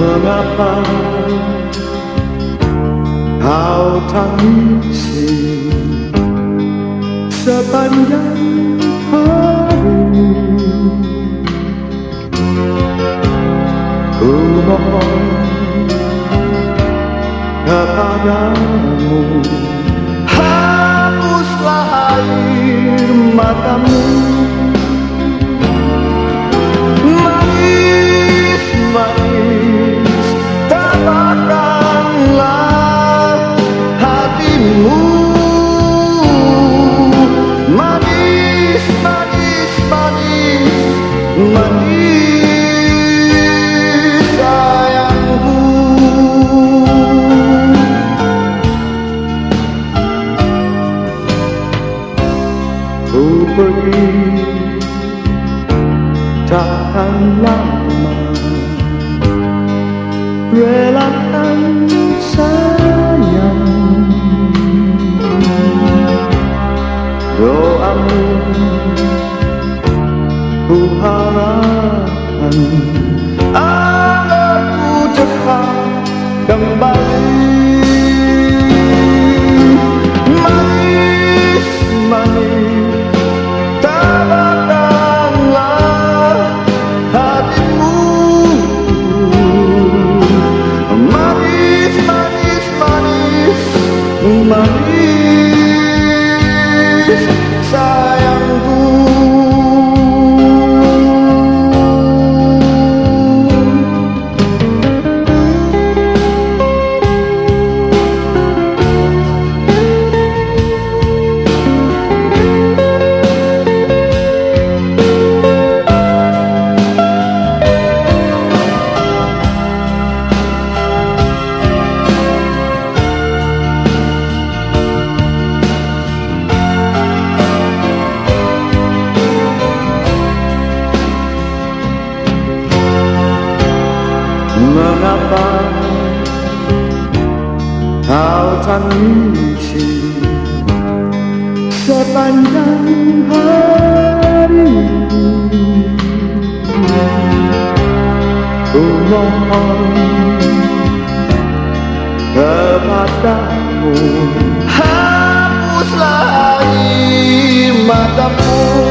Mengapa kau tangisi sepanjang hari Ku pergi takkan lama Relakan sayang. Doamu ku harapkan អើគូទៅខំកំបី Money. Mengapa kau tangisi sepanjang hari? Ku mohon kepadamu Hapuslah air matamu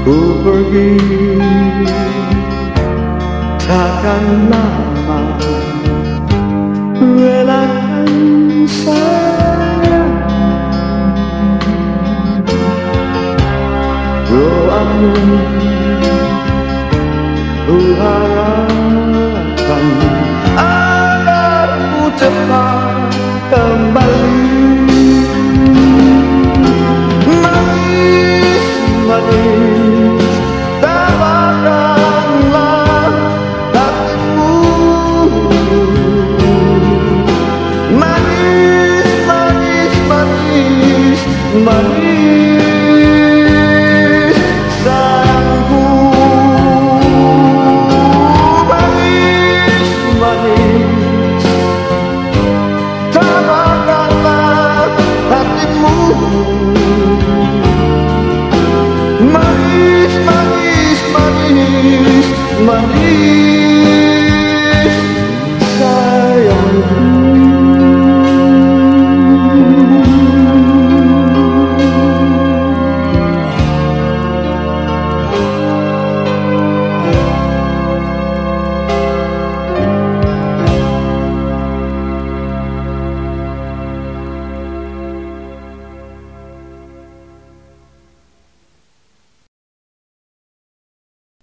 Ku pergi. Takkan lama Relakan saya Doamu Ku harapkan Agar ku cepat kembali.